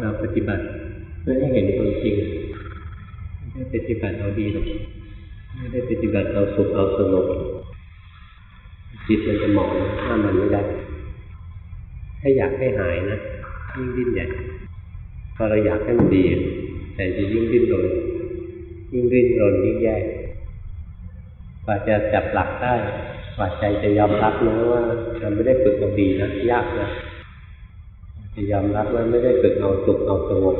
เราปฏิบัติเพื่อให้เห็นความจริงไม่ได้ปฏิบัติเอาดีหรอกไม่ได้ปฏิบัติเอาสุขเอาสงบจิตมันจะหมองห้ามมันไม่ได้ ถ้าอยากให้หายนะยิ่งดิ้นใหญ่พอเราอยากให้มันดีใจจะยิ่งดิ้นรนยิ่งดิ้นรนยิ่งแย่กว่าจะจับหลักได้กว่าใจจะยอมรับนะว่าเราไม่ได้ฝึกเอาดีนะยากนะ ยอมรับว่าไม่ได้ฝึกเอาสุขเอาสงบ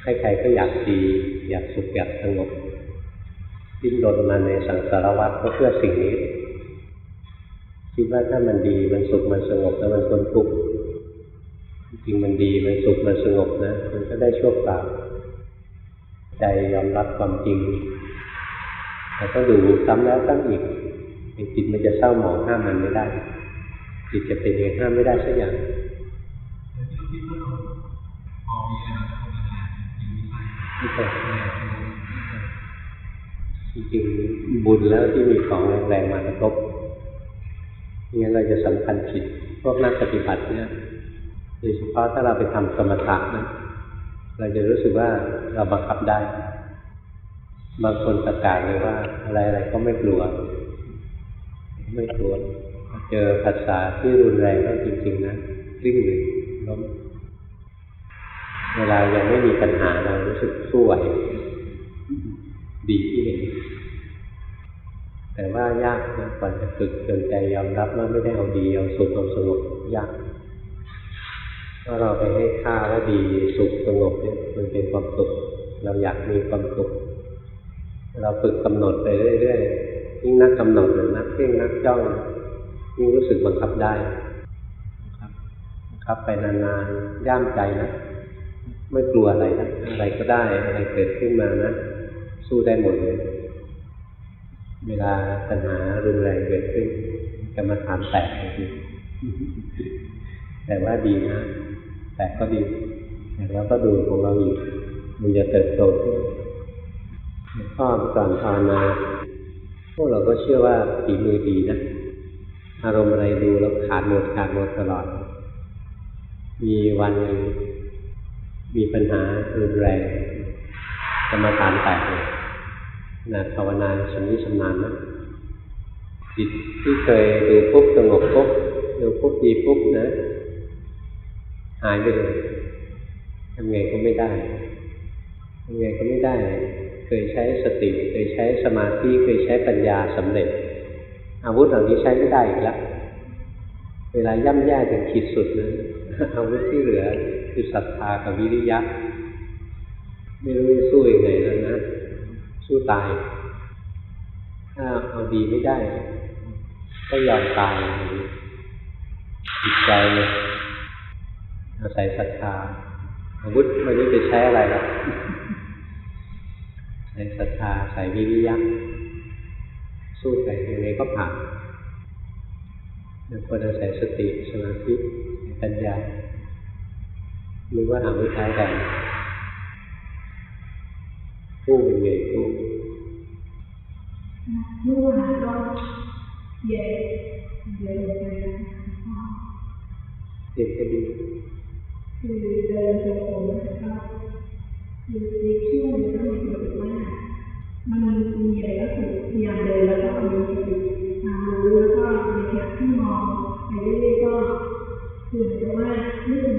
ใครๆก็อยากดีอยากสุขอยากสงบดิ้นรนมาในสังสารวัฏก็เพื่อสิ่งนี้คิดว่าถ้ามันดีมันสุขมันสงบแล้วมันคนทุกข์จริงมันดีมันสุขมันสงบนะมันก็ได้ชั่วคราวใจยอมรับความจริงแต่ก็ดูซ้ำแล้วซ้ำอีกจิตมันจะเศร้าหมองห้ามมันไม่ได้ จิตจะเป็นเองห้ามไม่ได้สักอย่าง ไม่ใช่จริงๆบุญแล้วที่มีของแรงๆมากระทบงั้นเราจะสำคัญผิดพวกนักปฏิบัติเนี่ยโดยเฉพาะถ้าเราไปทำสมถะนะเราจะรู้สึกว่าเราบังคับได้ บางคนประกาศเลยว่า อะไรๆก็ไม่กลัว ไม่กลัวเจอภาษาที่รุนแรงก็จริง ๆ นะริ่งเลยล้ม เวลายังไม่มีปัญหาเรารู้สึกสู้ไหวดีที่เห็นแต่ว่ายากนะกว่าจะฝึกจนใจยอมรับว่าไม่ได้เอาดีเอาสุขเอาสงบยากถ้าเราไปให้ค่าว่าดีสุขสงบเนี่ยมันเป็นความสุข เราอยากมีความสุข เราฝึกกำหนดไปเรื่อยๆยิ่งนักกำหนดหรือนักเพ่งนักจ้องยิ่งรู้สึกบังคับได้บังคับไปนานๆย่ามใจนะ ไม่กลัวอะไรนะอะไรก็ได้อะไรเกิดขึ้นมานะสู้ได้หมดเลย เวลาปัญหารุนแรงเกิดขึ้นกรรมฐานแตกเลยแต่ว่าดีนะแตกก็ดีแต่เราก็ดูของเราอยู่มันจะเติบโตขึ้นพ่อก่อนภาวนาพวกเราก็เชื่อว่าฝีมือดีนะอารมณ์อะไรดูแล้วขาดหมดขาดหมดตลอด มีวันหนึ่ง มีปัญหารุนแรงกรรมฐานแตกเลยนะภาวนาชำนิชำนาญนะจิตที่เคยดูปุ๊บสงบปุ๊บดูปุ๊บดีปุ๊บนะ หายไปเลยทำไงก็ไม่ได้ทำไงก็ไม่ได้ เคยใช้สติ เคยใช้สมาธิเคยใช้ปัญญาสำเร็จ อาวุธเหล่านี้ใช้ไม่ได้อีกแล้วเวลาย่ำแย่ถึงขีดสุดนะอาวุธที่เหลือ คือศรัทธากับวิริยะ ไม่รู้จะสู้ยังไงแล้วนะ สู้ตาย ถ้าเอาดีไม่ได้ ก็ยอมตายจิตใจอาศัยศรัทธาอาวุธไม่รู้จะใช้อะไรแล้วใช้ศรัทธาใส่วิริยะสู้ไปยังไงก็ผ่านเดี๋ยวคนอาศัยสติสมาธิปัญญา หรือว่าอาวุธท้ายแรงผู้เป็นไงผู้เมื่อวานก็เย็นเย็นไปเย็นก็ดีคือเดินจงกรมนะครับคือในช่วงนี้ก็มีความรู้สึกว่ามันมีอะไรก็คือพยายามเดินแล้วก็มีสติตามรู้แล้วก็ในขณะที่มองไปเรื่อยๆก็คือเหมือนกับว่านึกถึง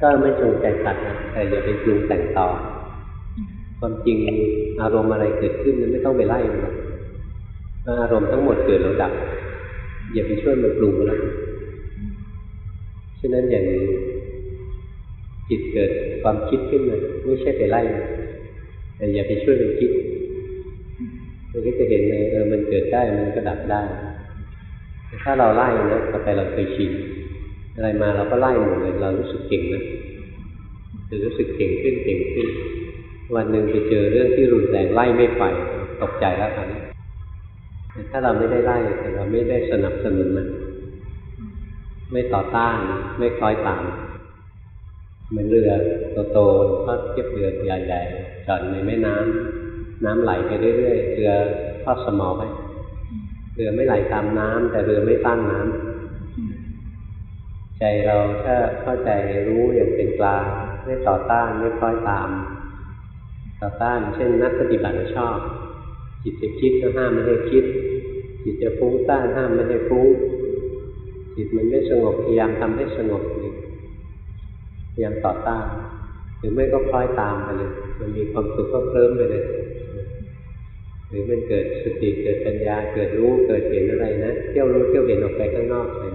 ก็ไม่จงใจตัดนะแต่อย่าไปปรุงแต่งต่อ ความจริงอารมณ์อะไรเกิดขึ้นนั้นไม่ต้องไปไล่มันหรอกอารมณ์ทั้งหมดเกิดแล้วดับ อย่าไปช่วยมันปรุงแล้วฉะนั้นอย่างจิตเกิดความคิดขึ้นมาไม่ใช่ไปไล่แต่อย่าไปช่วยมันคิดมันก็จะเห็นเลยเออมันเกิดได้มันก็ดับได้ถ้าเราไล่นะต่อไปเราเคยชิน อะไรมาเราก็ไล่หมดเลยเรารู้สึกเก่งนะจะรู้สึกเก่งขึ้นเก่งขึ้น วันหนึ่งไปเจอเรื่องที่รุนแรงไล่ไม่ไปตกใจแล้วครับแต่ถ้าเราไม่ได้ไล่แต่เราไม่ได้สนับสนุนมันไม่ต่อต้าน ไม่คล้อยตามเหมือนเรือโตๆก็เทียบเรือใหญ่ๆจอดในแม่น้ำน้ำไหลไปเรื่อยๆเรือทอดสมอไปเรือไม่ไหลตามน้ำแต่เรือไม่ต้านน้ำ ใจเราถ้าเข้าใจรู้อย่างเป็นกลางไม่ต่อต้านไม่คล้อยตาม ต่อต้านเช่นนักปฏิบัติชอบ จิตจะคิดก็ห้ามไม่ให้คิด จิตจะฟุ้งต้านห้ามไม่ให้ฟุ้งจิตมันไม่สงบพยายามทำให้สงบพยายามต่อต้านหรือไม่ก็คล้อยตามไปเลยมันมีความสุขก็เคลิ้มไปเลยหรือมันเกิดสติเกิดปัญญาเกิดรู้เกิดเห็นอะไรนะเที่ยวรู้เที่ยวเห็นออกไปข้างนอกเลย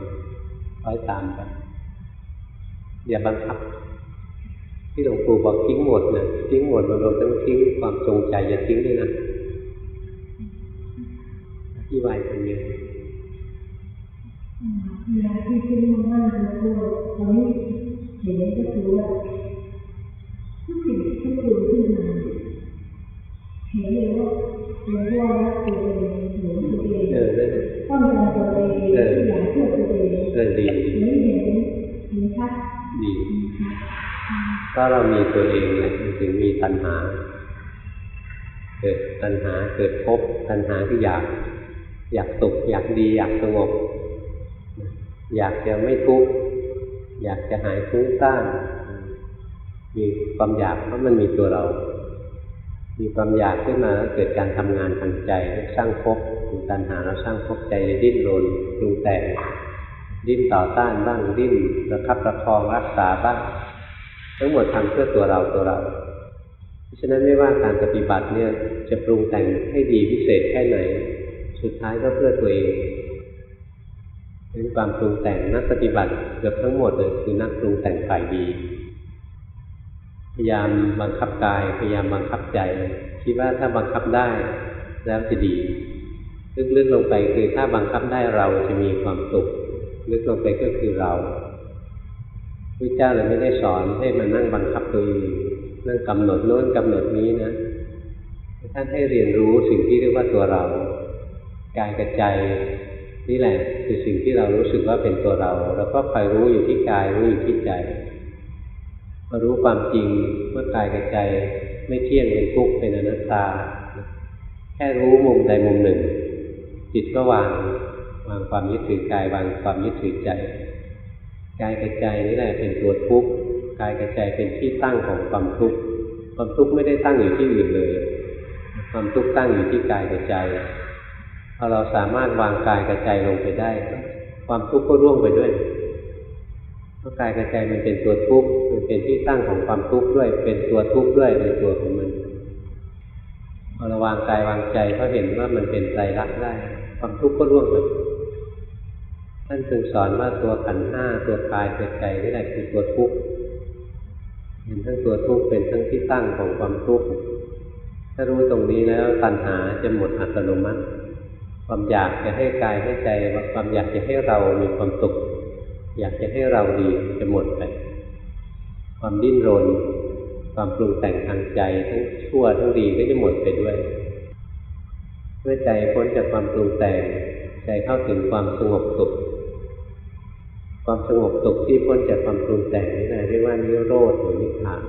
คล้อยตามไปอย่าบังคับ ที่หลวงปู่บอกทิ้งหมดนะทิ้งหมดเราต้องทิ้งความจงใจอย่าทิ้งด้วยนะที่วายเป็นยังไงเวลาที่ขึ้นมากๆแล้วก็ตอนนี้เห็นก็คือว่าทุกสิ่งที่เกิดขึ้นมาเห็นเลยว่าเป็นว่ารักตัวเองหลงตัวเองเออนั่นแหละ ต้องการตัวเองอยากเพื่อตัวเองเออดีไม่เห็นเห็นชัดดีก็เรามีตัวเองแหละมันถึงมีตัณหา เกิดตัณหาเกิดภพตัณหาที่อยาก อยากสุขอยากดีอยากสงบ อยากจะไม่ทุกข์อยากจะหายทุกข์ต้านมีความอยากเพราะมันมีตัวเรา มีความอยากขึ้นมาแล้วเกิดการทำงานทางใจสร้างภพมีตัณหาแล้วสร้างภพใจจะดิ้นรนปรุงแต่งดิ้นต่อต้านบ้างดิ้นระคับประคองรักษาบ้างทั้งหมดทำเพื่อตัวเราตัวเรา เพราะฉะนั้นไม่ว่าการปฏิบัติเนี่ยจะปรุงแต่งให้ดีพิเศษแค่ไหน สุดท้ายก็เพื่อตัวเองเป็นความปรุงแต่งนักปฏิบัติเกือบทั้งหมดเลยคือนักปรุงแต่งฝ่ายดี พยายามบังคับกาย พยายามบังคับใจ คิดว่าถ้าบังคับได้แล้วจะดี ลึกๆลงไปคือถ้าบังคับได้เราจะมีความสุข ลึกลงไปก็คือเราพระเจ้าเลยไม่ได้สอนให้มานั่งบังคับตัวเองนั่งกำหนดโน้นกำหนดนี้นะท่านให้เรียนรู้สิ่งที่เรียกว่าตัวเรากายกับใจนี่แหละคือสิ่งที่เรารู้สึกว่าเป็นตัวเรา แล้วก็คอยรู้อยู่ที่กายรู้อยู่ที่ใจ มารู้ความจริงว่ากายกับใจ ไม่เที่ยงเป็นทุกข์เป็นอนัตตา แค่รู้มุมใดมุมหนึ่ง จิตก็วางวางความยึดถือกายวางความยึดถือใจกายกับใจนี่แหละเป็นตัวทุกข์กายกับใจเป็นที่ตั้งของความทุกข์ความทุกข์ไม่ได้ตั้งอยู่ที่อื่นเลย ความทุกข์ตั้งอยู่ที่กายกับใจพอเราสามารถวางกายกับใจลงไปได้ ความทุกข์ก็ร่วงไปด้วย เพราะกายกับใจมันเป็นตัวทุกข์มันเป็นที่ตั้งของความทุกข์ด้วย เป็นตัวทุกข์ด้วยในตัวของมันพอราวางกายวางใจก็เห็นว่ามันเป็นไตรลักษณ์ได้ ความทุกข์ก็ร่วงไปท่านจึงสอนว่าตัวขันธ์ห้าตัวกายตัวใจนี่แหละคือตัวทุกข์เห็นทั้งตัวทุกข์เป็นทั้งที่ตั้งของความทุกข์ถ้ารู้ตรงนี้แล้วตัณหาจะหมดอัตโนมัติ ความอยากจะให้กายให้ใจความอยากจะให้เรามีความสุข อยากจะให้เราดีจะหมดไป ความดิ้นรน ความปรุงแต่งทางใจทั้งชั่วทั้งดีก็จะหมดไปด้วย เมื่อใจพ้นจากความปรุงแต่ง ใจเข้าถึงความสงบสุข ความสงบสุขที่พ้นจากความปรุงแต่งนี่นะเรียกว่านิโรธหรือนิพพาน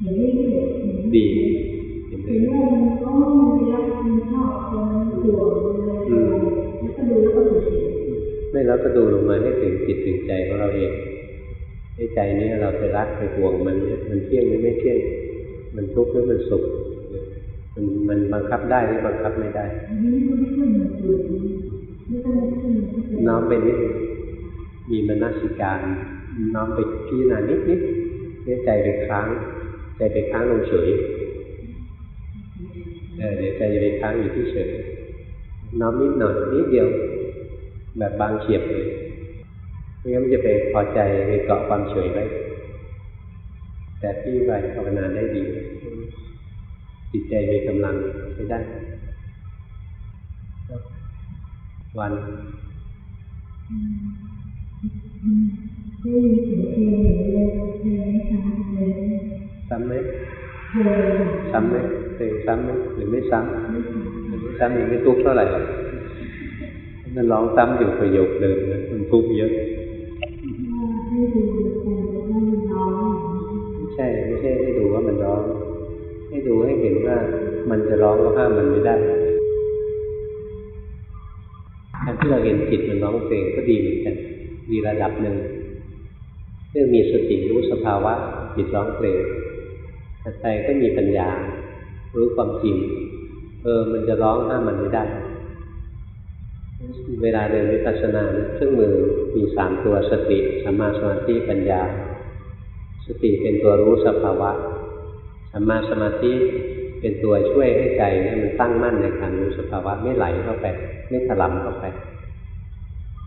เห็นเรื่อยๆดีเห็นไหมเห็นว่ามัน ก็ไม่รักมันชอบมันห่วงเลยแล้วก็ดูแล้วก็เฉยไม่เราก็ดูลงมาให้ถึงจิตถึงใจของเราเองให้ใจนี้เราไปรักไปห่วงมันเนี่ยมันเที่ยงหรือไม่เที่ยง มันทุกข์หรือมันสุขมันมันบังคับได้หรือบังคับไม่ได้อันนี้มันไม่ขึ้นมาดูไม่ต้องขึ้นมาน้อมไปนิดมีมนสิการน้อมไปพิจารณานิดนิดเนี่ยใจไปค้างใจไปค้างลงเฉยเออเดี๋ยวใจจะไปค้างอยู่ที่เฉย น้อมนิดหน่อยนิดเดียว แบบบางเฉียบเลยไม่งั้นมันจะไปพอใจไปเกาะความเฉยไว้แต่ที่ไปภาวนาได้ดีจิตใจมีกำลังใช้ได้ วันได้ยินเสียงเพลงเลยเพลงไม่ซ้ำเลยซ้ำไหมเคยซ้ำไหมเคยซ้ำไหมหรือไม่ซ้ำไม่ ซ้หรือไม่ซ้ำยังไม่ทุกข์เท่าไหร่มันร้องซ้ำอยู่ประโยคเดิมนะมันทุกข์เยอะไม่ใช่ไม่ใช่ให้ดูว่ามันร้อง ให้ดูให้เห็นว่ามันจะร้องก็ห้ามมันไม่ได้การที่เราเห็นจิตมันร้องเพลงก็ดีเหมือนกันดีระดับหนึ่งเรื่องมีสติรู้สภาวะจิตร้องเพลงแต่ใจก็มีปัญญา รู้ความจริง เออ มันจะร้องห้ามมันไม่ได้ เวลาเดินวิปัสสนาเครื่องมือมีสามตัวสติสัมมาสมาธิปัญญา สติเป็นตัวรู้สภาวะสัมมาสมาธิเป็นตัวช่วยให้ใจเนี่ยมันตั้งมั่นในการรู้สภาวะไม่ไหลเข้าไป ไม่ถลำเข้าไป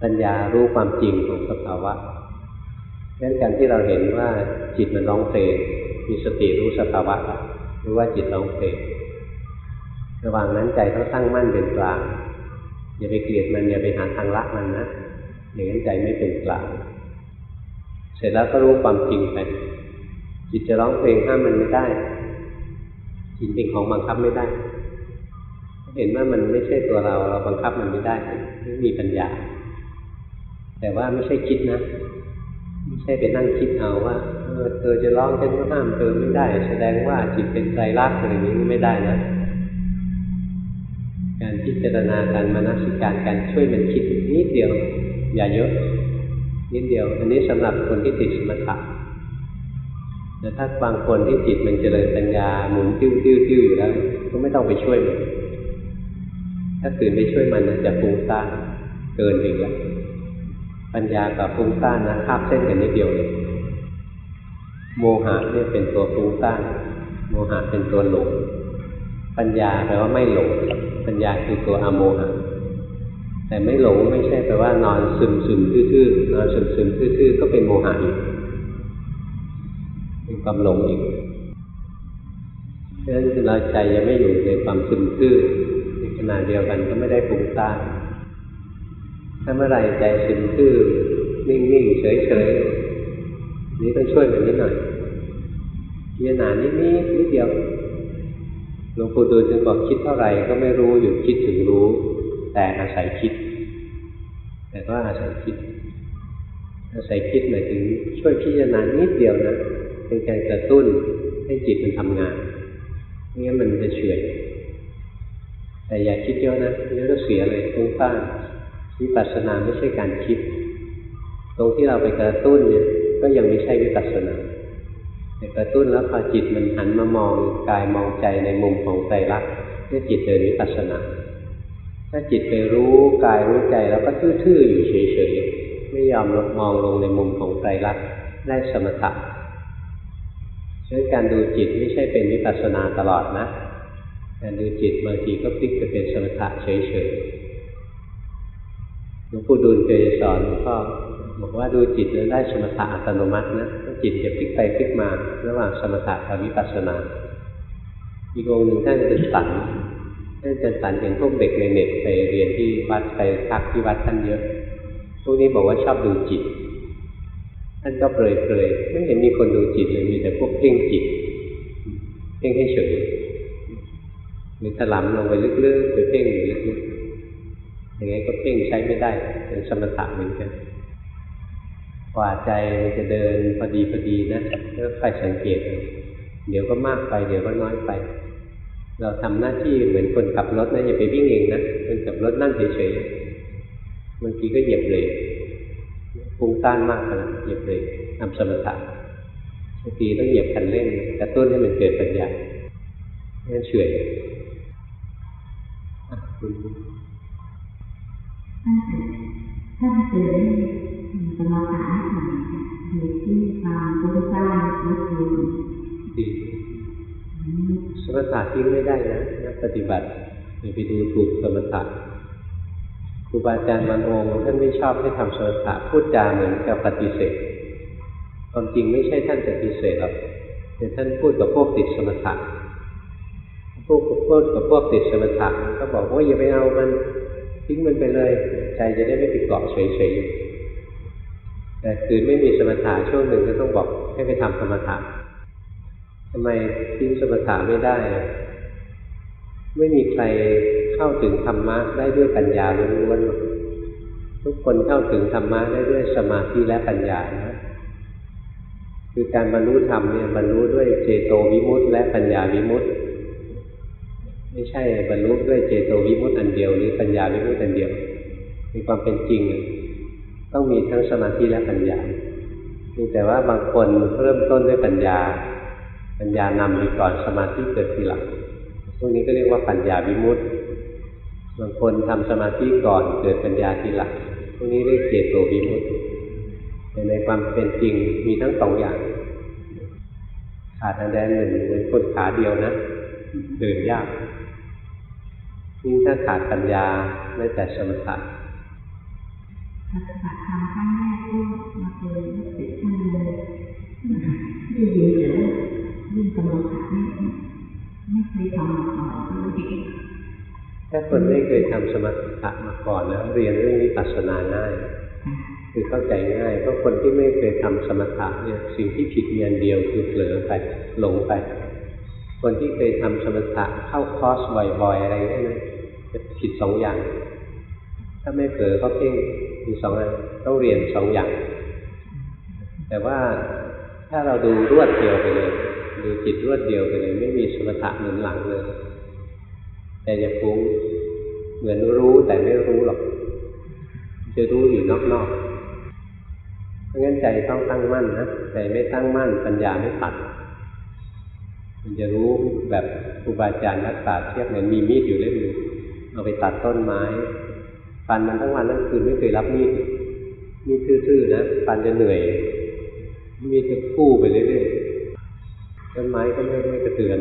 ปัญญารู้ความจริงของสภาวะดังนั้นการที่เราเห็นว่าจิตมันร้องเพลงมีสติรู้สภาวะรู้ว่าจิตร้องเพลง ระหว่างนั้นใจต้องตั้งมั่นเป็นกลาง อย่าไปเกลียดมันอย่าไปหาทางละมันนะอย่างนั้นใจไม่เป็นกลาง เสร็จแล้วก็รู้ความจริงไปจิตจะร้องเพลงห้ามมันไม่ได้จิตเป็นของบังคับไม่ได้ เห็นว่ามันไม่ใช่ตัวเรา เราบังคับมันไม่ได้ไม่มีปัญญา แต่ว่าไม่ใช่คิดนะไม่ใช่ไปนั่งคิดเอาว่าเออเธอจะร้องฉันก็ห้ามเธอไม่ได้ แสดงว่าจิตเป็นไตรลักษณ์อะไรอย่างนี้ไม่ได้นะ พิจารณาการมานัสิการการช่วยมันคิดนิดเดียว อย่าเยอะ นิดเดียว อันนี้สำหรับคนที่ติดสมถะแต่ถ้าบางคนที่จิตมันเจริญปัญญาหมุนติ้วติ้วติ้วอยู่แล้ว ก็ไม่ต้องไปช่วยมันถ้าตื่นไปช่วยมันนะจะฟุ้งซ่านเกินไปแล้วปัญญากับฟุ้งซ่านนะคาบเส้นกันนิดเดียวเลยโมหะเนี่ยเป็นตัวฟุ้งซ่านโมหะเป็นตัวหลงปัญญาแปลว่าไม่หลง ปัญญาคือตัวอโมหะแต่ไม่หลงไม่ใช่แปลว่านอนซึมซึมทื่อๆนอนซึมซึมทื่อๆก็เป็นโมหะอีกเป็นความหลงอีกเพราะฉะนั้นเราใจยังไม่อยู่ในความซึมทื่อในขณะเดียวกันก็ไม่ได้ฟุ้งซ่านถ้าเมื่อไรใจซึมทื่อนิ่งๆเฉยๆนี่ต้องช่วยมันนิดหน่อยพิจารณานิดนิดนิดเดียว หลวงปู่ดูลจึงบอกคิดเท่าไหร่ก็ไม่รู้หยุดคิดถึงรู้ แต่อาศัยคิด แต่ก็อาศัยคิด อาศัยคิดหมายถึงช่วยพิจารณานิดเดียวนะเป็นการกระตุ้นให้จิตมันทำงานไม่งั้นมันจะเฉื่อยแต่อย่าคิดเยอะนะเยอะก็เสียเลยฟุ้งซ่านวิปัสสนาไม่ใช่การคิด ตรงที่เราไปกระตุ้นเนี่ยก็ยังไม่ใช่วิปัสสนา แต่กระตุ้นแล้วพอจิตมันหันมามองกายมองใจในมุมของใจรักนี่จิตเดินวิปัสสนา ถ้าจิตไปรู้กายรู้ใจแล้วก็ทื่อๆอยู่เฉยๆไม่ยอมลดมองลงในมุมของไตรลักษณ์ได้สมถะฉะนั้นการดูจิตไม่ใช่เป็นวิปัสสนาตลอดนะ การดูจิตบางทีก็พลิกไปเป็นสมถะเฉยๆหลวงปู่ดูลเคยสอนหลวงพ่อบอกว่าดูจิตแล้วได้สมถะอัตโนมัตินะ จิตจะพลิกไปพลิกมา ระหว่างสมถะกับวิปัสสนา อีกองค์หนึ่งท่านเป็นสันท่านเป็นสันเห็นพวกเด็กในเน็ตไปเรียนที่วัดไปพักที่วัดท่านเยอะ พวกนี้บอกว่าชอบดูจิต ท่านก็เปรยเปรยไม่เห็นมีคนดูจิตเลยมีแต่พวกเพ่งจิตเพ่งให้เฉยหรือถลำลงไปลึกๆไปเพ่งอยู่ลึกๆอย่างไงก็เพ่งใช้ไม่ได้เป็นสมถะเหมือนกัน กว่าใจจะเดินพอดีพอดีนะก็ค่อยสังเกต เดี๋ยวก็มากไป เดี๋ยวก็น้อยไป เราทำหน้าที่เหมือนคนขับรถนะอย่าไปวิ่งเองนะคนขับรถนั่งเฉยๆบางทีก็เหยียบเบรกฟุ้งต้านมากขนาดเหยียบเบรกทำสมถะบางทีต้องเหยียบคันเร่งกระตุ้นให้มันเกิดปัญญางั้นเฉยคุณท่าเสือ สมาธิอยู่ที่ความฟุ้งซ่านลดลงดีสมถะทิ้งไม่ได้นะนักปฏิบัติอย่าไปดูถูกสมถะครูบาอาจารย์บางองค์ท่านไม่ชอบให้ทำสมถะพูดจาเหมือนกับปฏิเสธความจริงไม่ใช่ท่านปฏิเสธหรอกแต่ท่านพูดกับพวกติดสมถะพวกพูดกับพวกติดสมถะก็บอกว่าอย่าไปเอามันทิ้งมันไปเลย ใจจะได้ไม่ไปเกาะเฉยๆ แต่คือไม่มีสมถะช่วงหนึ่งก็ต้องบอกให้ไปทำสมถะทำไมทิ้งสมถะไม่ได้ ไม่มีใครเข้าถึงธรรมะได้ด้วยปัญญาล้วนๆทุกคนเข้าถึงธรรมะได้ด้วยสมาธิและปัญญานะคือการบรรลุธรรมเนี่ยบรรลุด้วยเจโตวิมุตติและปัญญาวิมุตติไม่ใช่บรรลุด้วยเจโตวิมุตติอันเดียว หรือปัญญาวิมุตติอันเดียว มีความเป็นจริง ต้องมีทั้งสมาธิและปัญญาแต่ว่าบางคนเริ่มต้นด้วยปัญญา ปัญญานำไปก่อนสมาธิเกิดทีหลังพวกนี้ก็เรียกว่าปัญญาวิมุตติบางคนทำสมาธิก่อนเกิดปัญญาทีหลังพวกนี้เรียกเจโตวิมุตติแต่ในความเป็นจริงมีทั้งสองอย่างขาดอันใดหนึ่งเหมือนคนขาเดียวนะเดินยากยิ่งถ้าขาดปัญญาไม่แต่สมถะ ปฏิบัติธรรมครั้งแรกก็มาเจอติดท่านเลยด้ยินแต่ว่าเรื่งกรรมฐานนี่ไม่เคยทำมาก่อนก็เลยถ้าคนไม่เคยทำสมถะมาก่อนนะเรียนเรื่องวิปัสสนาง่าย คือเข้าใจง่ายเพราะคนที่ไม่เคยทำสมถะเนี่ยสิ่งที่ผิดมีอันเดียวคือเผลอไปหลงไป คนที่เคยทำสมถะเข้าคอร์สบ่อยๆอะไรนี่นะจะผิดสองอย่าง ถ้าไม่เผลอก็เพ่ง มีสองอันต้องเรียนสองอย่าง แต่ว่าถ้าเราดูรวดเดียวไปเลยดูจิตรวดเดียวไปเลย ไม่มีสมถะหนุนหลังเลยแต่อย่าฟุ้งเหมือนรู้แต่ไม่รู้หรอก จะรู้อยู่นอกๆเพราะงั้นใจต้องตั้งมั่นนะใจไม่ตั้งมั่น ปัญญาไม่ตัด มันจะรู้แบบครูบาอาจารย์นักปราชญ์เทียบเหมือนมีมีดอยู่เล่มหนึ่งเอาไปตัดต้นไม้ ฟันมันทั้งวันทั้งคืนไม่เคยรับมีดมีดทื่อๆนะฟันจะเหนื่อย มีดจะคู่ไปเรื่อยๆต้นไม้ก็ไม่ไม่กระเตือน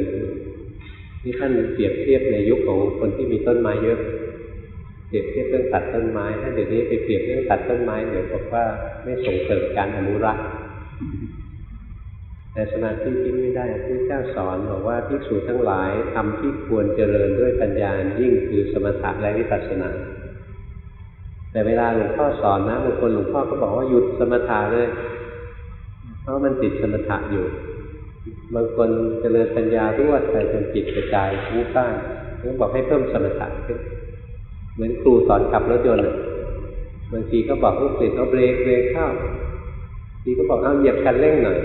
นี่ท่านเปรียบเทียบในยุคของคนที่มีต้นไม้เยอะเปรียบเทียบเรื่องตัดต้นไม้ ถ้าเดี๋ยวนี้ไปเปรียบเรื่องตัดต้นไม้เดี๋ยวบอกว่าไม่ส่งเสริมการอนุรักษ์แต่สมาธิทิ้งไม่ได้พระเจ้าสอนบอกว่าภิกษุทั้งหลายทำที่ควรเจริญด้วยปัญญายิ่งคือสมถะและวิปัสสนา แต่เวลาหลวงพ่อสอนนะบางคนหลวงพ่อก็บอกว่าหยุดสมถะเลย เพราะมันติดสมถะอยู่ บางคนเจริญปัญญารวดไปจนจิตกระจายฟุ้งซ่านก็บอกให้เพิ่มสมถะขึ้นเหมือนครูสอนขับรถยนต์บางทีก็บอกลูกศิษย์เอาเบรกเบรกเข้าทีก็บอกเอาเหยียบคันเร่งหน่อย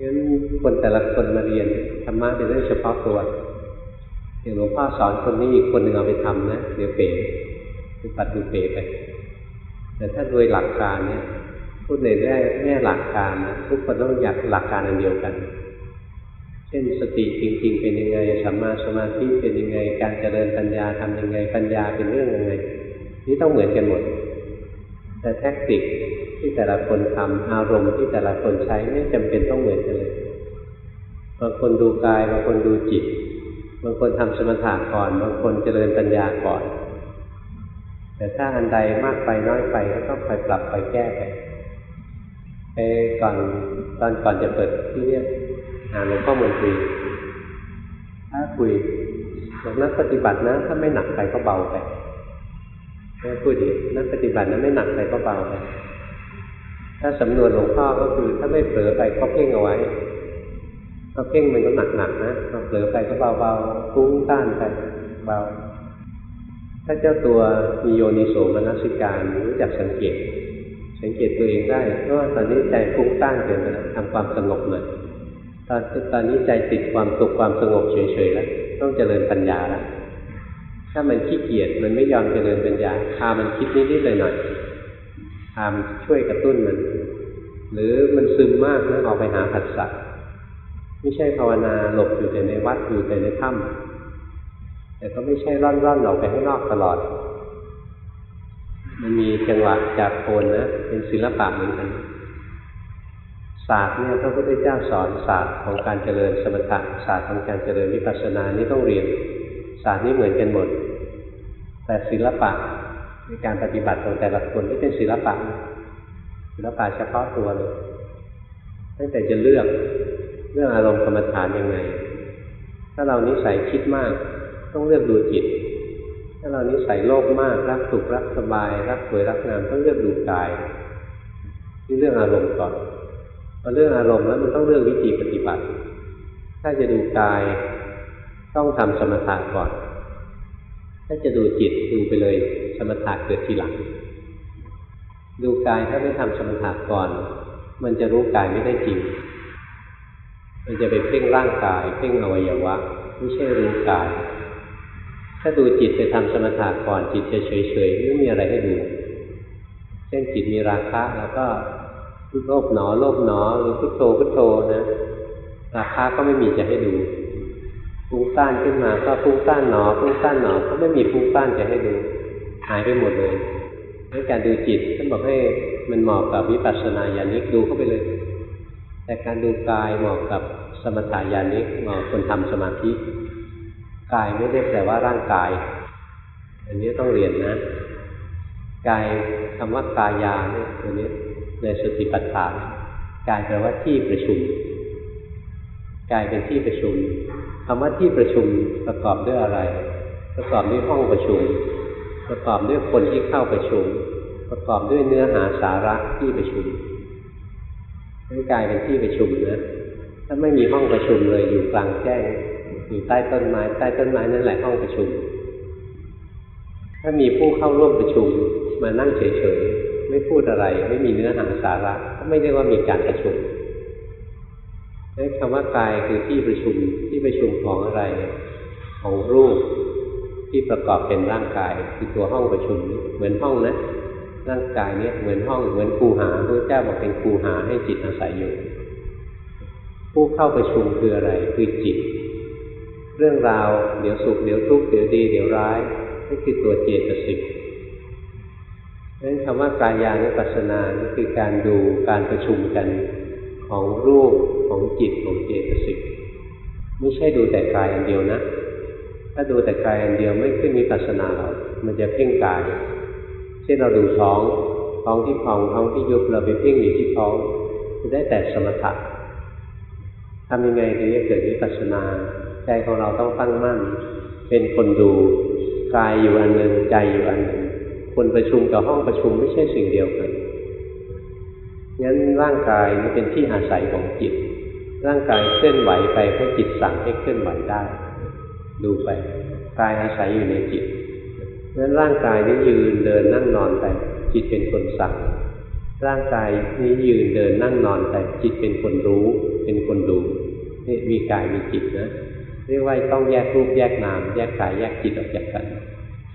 งั้นคนแต่ละคนมาเรียนธรรมะเป็นเรื่องเฉพาะตัวอย่างหลวงพ่อสอนคนนี้อีกคนหนึ่งเอาไปทำนะเดี๋ยวเป๋ คือปัดดูเป๋ไปแต่ถ้าโดยหลักการเนี่ยพูดในแง่แง่หลักการนะทุกคนต้องอยากหลักการอันเดียวกัน เช่นสติจริง ๆ เป็นยังไงสัมมาสมาธิเป็นยังไง การเจริญปัญญาทำยังไงปัญญาเป็นเรื่องยังไงนี่ต้องเหมือนกันหมด แต่แท็กติกที่แต่ละคนทำอารมณ์ที่แต่ละคนใช้ไม่จำเป็นต้องเหมือนกันเลยบางคนดูกายบางคนดูจิต บางคนทำสมถะก่อน บางคนเจริญปัญญาก่อน แต่ถ้าอันใดมากไปน้อยไปก็ต้องคอยปรับคอยแก้ไปไปก่อนตอนก่อนจะเปิดที่เรียกหาหลวงพ่อมนตรีถ้าคุยบอกนักปฏิบัตินะ ถ้าไม่หนักไปก็เบาไปแม่พูดดีนักปฏิบัตินะไม่หนักไปก็เบาไปถ้าสำนวนหลวงพ่อก็คือ ถ้าไม่เผลอไปก็เพ่งเอาไว้ถ้าเพ่งมันก็หนักๆนะถ้าเผลอไปก็เบาๆฟุ้งต้านไปเบา ถ้าเจ้าตัวมีโยนิโสมนสิการรู้จักสังเกต สังเกตตัวเองได้ว่าตอนนี้ใจฟุ้งต้านเกินไปแล้วทำความสงบเลยตอนตอนนี้ใจติดความสุขความสงบเฉยๆแล้วต้องเจริญปัญญาแล้วถ้ามันขี้เกียจมันไม่ยอมเจริญปัญญาพามันคิดนิดๆหน่อยๆพามันช่วยกระตุ้นมัน หรือมันซึมมากแล้วออกไปหาผัสสะไม่ใช่ภาวนาหลบอยู่แต่ในวัดอยู่แต่ในถ้ำ แต่ก็ไม่ใช่ร่อนร่อนออกไปข้างนอกตลอด มันมีจังหวะจากโคนนะ เป็นศิลปะเหมือนกันศาสตร์เนี่ยพระพุทธเจ้าสอนศาสตร์ของการเจริญสมถะศาสตร์ของการเจริญวิปัสสนานี่ต้องเรียน ศาสตร์นี้เหมือนกันหมด แต่ศิลปะในการปฏิบัติของแต่ละคนที่เป็นศิลปะศิลปะเฉพาะตัวเลยตั้งแต่จะเลือกเรื่องอารมณ์กรรมฐานยังไง ถ้าเรานิสัยคิดมาก ต้องเลือกดูจิต ถ้าเรานิสัยโลภมากรักสุขรักสบาย รักสวยรักงามต้องเลือกดูกายนี่เรื่องอารมณ์ก่อนพอเรื่องอารมณ์แล้วมันต้องเรื่องวิธีปฏิบัติ ถ้าจะดูกายต้องทำสมถะก่อน ถ้าจะดูจิตดูไปเลยสมถะเกิดทีหลัง ดูกายถ้าไม่ทำสมถะก่อน มันจะรู้กายไม่ได้จริง มันจะไปเพ่งร่างกายเพ่งอวัยวะ ไม่ใช่รู้กาย ถ้าดูจิตไปทำสมถะก่อนจิตจะเฉยๆไม่มีอะไรให้ดู เช่นจิตมีราคะแล้วก็โลภหนอโลภหนอหรือพุทโธพุทโธนะราคาก็ไม่มีจะให้ดูฟุ้งซ่านขึ้นมาก็ฟุ้งซ่านหนอฟุ้งซ่านหนอก็ไม่มีฟุ้งซ่านจะให้ดูหายไปหมดเลยดังการดูจิตท่านบอกให้มันเหมาะกับวิปัสสนาญาณิกดูเข้าไปเลย แต่การดูกายเหมาะกับสมถายานิกเหมาะคนทำสมาธิ กายไม่ได้แปลว่าร่างกาย อันนี้ต้องเรียนนะ กายคำว่ากายาเนี่ยตัวนี้ในสติปัฏฐานกายแปลว่าที่ประชุม กายเป็นที่ประชุมคำว่าที่ประชุมประกอบด้วยอะไร ประกอบด้วยห้องประชุม ประกอบด้วยคนที่เข้าประชุม ประกอบด้วยเนื้อหาสาระที่ประชุมร่างกายเป็นที่ประชุมนะถ้าไม่มีห้องประชุมเลยอยู่กลางแจ้ง อยู่ใต้ต้นไม้ใต้ต้นไม้นั่นแหละห้องประชุม ถ้ามีผู้เข้าร่วมประชุมมานั่งเฉยๆไม่พูดอะไร ไม่มีเนื้อหาสาระก็ไม่เรียกว่ามีการประชุมนั่นคำว่ากายคือที่ประชุมที่ประชุมของอะไร ของรูปที่ประกอบเป็นร่างกาย คือตัวห้องประชุมเหมือนห้องนะร่างกายเนี้ยเหมือนห้องเหมือนคูหาพระเจ้าบอกเป็นคูหาให้จิตอาศัยอยู่ ผู้เข้าประชุมคืออะไรคือจิต เรื่องราวเดี๋ยวสุขเดี๋ยวทุกข์เดี๋ยวดี เดี๋ยวร้ายนี่คือตัวเจตสิกดังนั้นคำว่ากายานุปัสสนานี่คือการดูการประชุมกันของรูปของจิตของเจตสิกไม่ใช่ดูแต่กายอันเดียวนะ ถ้าดูแต่กายอันเดียวไม่ขึ้นมีปัสนาเรามันจะเพ่งกาย เช่นเราดูท้องท้องที่พองท้องที่ยุบเราไปเพ่งอยู่ที่ท้องจะได้แต่สมถะทำยังไงถึงจะเกิดวิปัสสนา ใจของเราต้องตั้งมั่น เป็นคนดูกายอยู่อันหนึ่งใจอยู่อันหนึ่งคนประชุมกับห้องประชุมไม่ใช่สิ่งเดียวกันงั้นร่างกายนี่เป็นที่อาศัยของจิต ร่างกายเคลื่อนไหวไปเพราะจิตสั่งให้เคลื่อนไหวได้ ดูไปกายอาศัยอยู่ในจิตงั้นร่างกายนี้ยืนเดินนั่งนอนไปจิตเป็นคนสั่ง ร่างกายนี้ยืนเดินนั่งนอนไปจิตเป็นคนรู้ เป็นคนดูนี่มีกายมีจิตนะ เรียกว่าต้องแยกรูปแยกนาม แยกกายแยกจิตออกจากกัน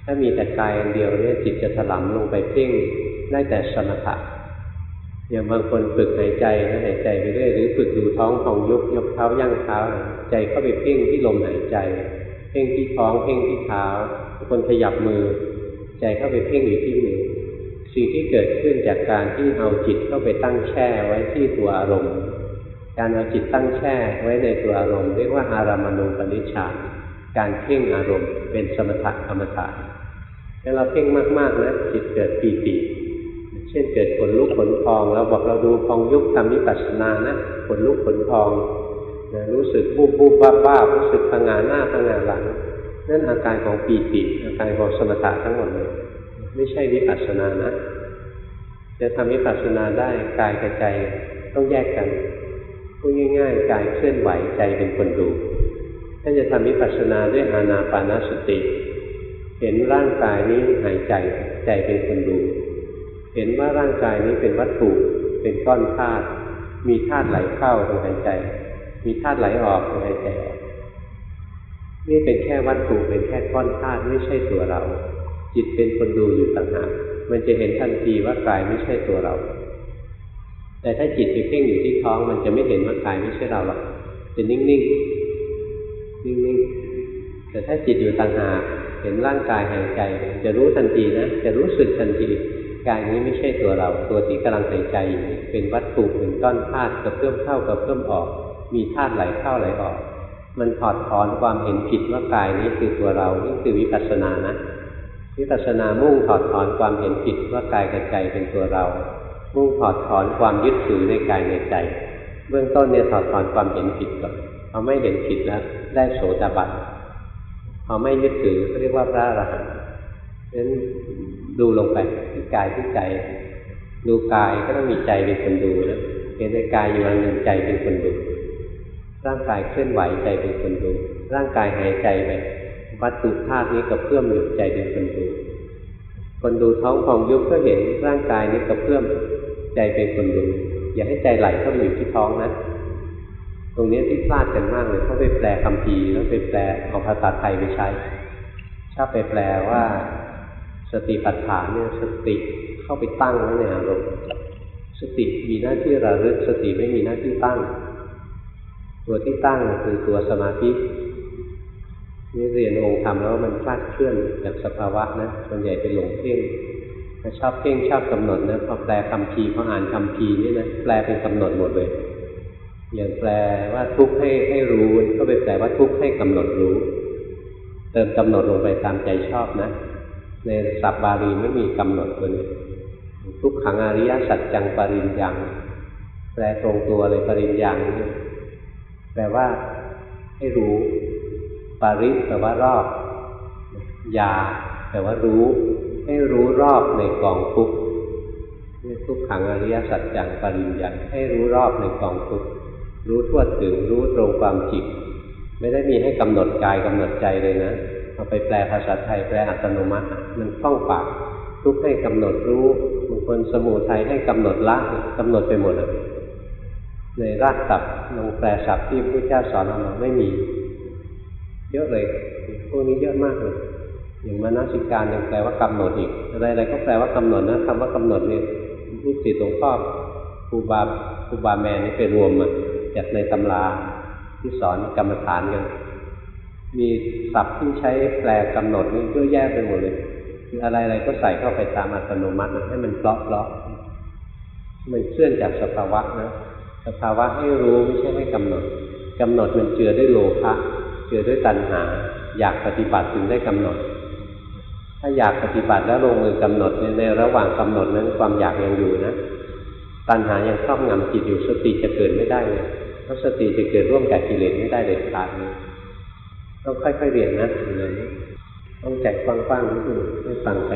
ถ้ามีแต่กายอันเดียวเนี่ยจิตจะถลำลงไปเพ่งได้แต่สมถะอย่างบางคนฝึกหายใจนะหายใจไปเรื่อยหรือฝึกดูท้องของยุบยกเท้าย่างเท้า ใจเข้าไปเพ่งที่ลมหายใจ เพ่งที่ท้องเพ่งที่เท้าคนขยับมือ ใจเข้าไปเพ่งอยู่ที่มือสิ่งที่เกิดขึ้นจากการที่เอาจิตเข้าไปตั้งแช่ไว้ที่ตัวอารมณ์ การเอาจิตตั้งแช่ไว้ในตัวอารมณ์เรียกว่าอารามณูปนิชฌานการเพ่งอารมณ์เป็นสมถะกรรมฐานถ้าเราเพ่งมากๆนะจิตเกิดปีติเช่นเกิดขนลุกขนพองเราบอกเราดูพองยุบทำมิปัสสนานะขนลุกขนพองนะรู้สึกบูบบูบบ้าบ้ารู้สึกพังงาหน้าพังงาหลังนั่นอาการของปีติอาการของสมถะทั้งหมดเลยไม่ใช่วิปัสสนานะ จะทำวิปัสสนาได้กายกับใจต้องแยกกัน พูดง่ายๆกายเคลื่อนไหวใจเป็นคนดูถ้าจะทำวิปัสสนาด้วยอานาปานสติ เห็นร่างกายนี้หายใจใจเป็นคนดู เห็นว่าร่างกายนี้เป็นวัตถุเป็นก้อนธาตุมีธาตุไหลเข้าตรงหายใจ มีธาตุไหลออกตรงหายใจออกนี่เป็นแค่วัตถุเป็นแค่ก้อนธาตุไม่ใช่ตัวเรา จิตเป็นคนดูอยู่ต่างหากมันจะเห็นทันทีว่ากายไม่ใช่ตัวเรา แต่ถ้าจิตไปเพ่งอยู่ที่ท้อง มันจะไม่เห็นว่ากายไม่ใช่เราหรอกจะนิ่งๆ นิ่งๆ แต่ถ้าจิตอยู่ต่างหากเห็นร่างกายหายใจ จะรู้ทันทีนะ จะรู้สึกทันทีกายนี้ไม่ใช่ตัวเรา ตัวที่กำลังหายใจ เป็นวัตถุเป็นก้อนธาตุกับเพิ่มเข้ากับเพิ่มออก มีธาตุไหลเข้าไหลออก มันถอดถอนความเห็นผิดว่ากายนี้คือตัวเรา นี่คือวิปัสสนานะ วิปัสสนามุ่งถอดถอนความเห็นผิดว่ากายกับใจเป็นตัวเรา มุ่งถอดถอนความยึดถือในกายในใจ เบื้องต้นเนี่ยถอดถอนความเห็นผิดก่อนพอไม่เห็นผิดแล้วได้โสดาบันพอไม่ยึดถือเรียกว่าพระอรหันต์ฉะนั้นดูลงไปที่กายที่ใจ ดูกายก็ต้องมีใจเป็นคนดูนะเห็นในกายอยู่อันหนึ่งใจเป็นคนดู ร่างกายเคลื่อนไหวใจเป็นคนดู ร่างกายหายใจไปวัตถุธาตุนี้กระเพื่อมอยู่ใจเป็นคนดู คนดูท้องของยุบก็เห็นร่างกายนี้กระเพื่อม ใจเป็นคนดู อย่าให้ใจไหลเข้าไปอยู่ที่ท้องนะ ตรงนี้ที่พลาดกันมากเลยเขาไปแปลคำพีแล้วไปแปลเอาภาษาไทยไปใช้ชอบไปแปลว่า สติปัฏฐานเนี่ยสติเข้าไปตั้งไว้ในอารมณ์สติมีหน้าที่ระลึกสติไม่มีหน้าที่ตั้ง ตัวที่ตั้งคือตัวสมาธินี่เรียนองค์ธรรมแล้วมันคลาดเคลื่อนจากสภาวะนะส่วนใหญ่เป็นหลงเพ่ง ถ้าชอบเพ่งชอบกำหนดนะพอแปลคำพีพออ่านคำพีนี่นะแปลเป็นกำหนดหมดเลยอย่างแปลว่าทุกข์ให้ให้รู้ก็ไปแปลว่าทุกข์ให้กำหนดรู้ เติมกำหนดลงไปตามใจชอบนะ ในสับบาลีไม่มีกำหนดตัวนี้ทุกขังอริยสัจจังปริญญังแปลตรงตัวเลยปริญญังแปลว่าให้รู้ปริแปลว่ารอบยาแปลว่ารู้ ให้รู้รอบในกองทุกข์ทุกขังอริยสัจจังปริญญังให้รู้รอบในกองทุกข์รู้ทั่วถึงรู้ตรงความจริงไม่ได้มีให้กำหนดกายกำหนดใจเลยนะเอาไปแปลภาษาไทยแปลอัตโนมัติมันคล่องปากทุกให้กำหนดรู้บางคนสมุทัยให้กำหนดละกำหนดไปหมดเลยในรากศัพท์ลงแปลศัพท์ที่พระเจ้าสอนเรามาไม่มี เยอะเลยพวกนี้เยอะมากเลย อย่างมนสิการยังแปลว่ากำหนดอีกอะไรๆก็แปลว่ากำหนดนะคำว่ากำหนดเนี่ยลูกศิษย์หลวงพ่อครูบาครูบาแมนนี่ไปรวมมาจากในตำราที่สอนกรรมฐานกันมีศัพท์ที่ใช้แปลกำหนดนี่เยอะแยะไปหมดเลยคืออะไรๆก็ใส่เข้าไปตามอัตโนมัตินะให้มันเลาะเลาะมันเคลื่อนจากสภาวะนะสภาวะให้รู้ไม่ใช่ให้กำหนดกำหนดมันเจือด้วยโลภะเจือด้วยตัณหา อยากปฏิบัติถึงได้กำหนด ถ้าอยากปฏิบัติแล้วลงมือกำหนดในระหว่างกำหนดนั้นความอยากยังอยู่นะ ตัณหายังครอบงำจิตอยู่สติจะเกิดไม่ได้เลยเพราะสติจะเกิดร่วมกับกิเลสไม่ได้เด็ดขาดเลยต้องค่อยๆเรียนนะอย่างนี้ต้องใจกว้างๆนิดนึงไม่ฟังไป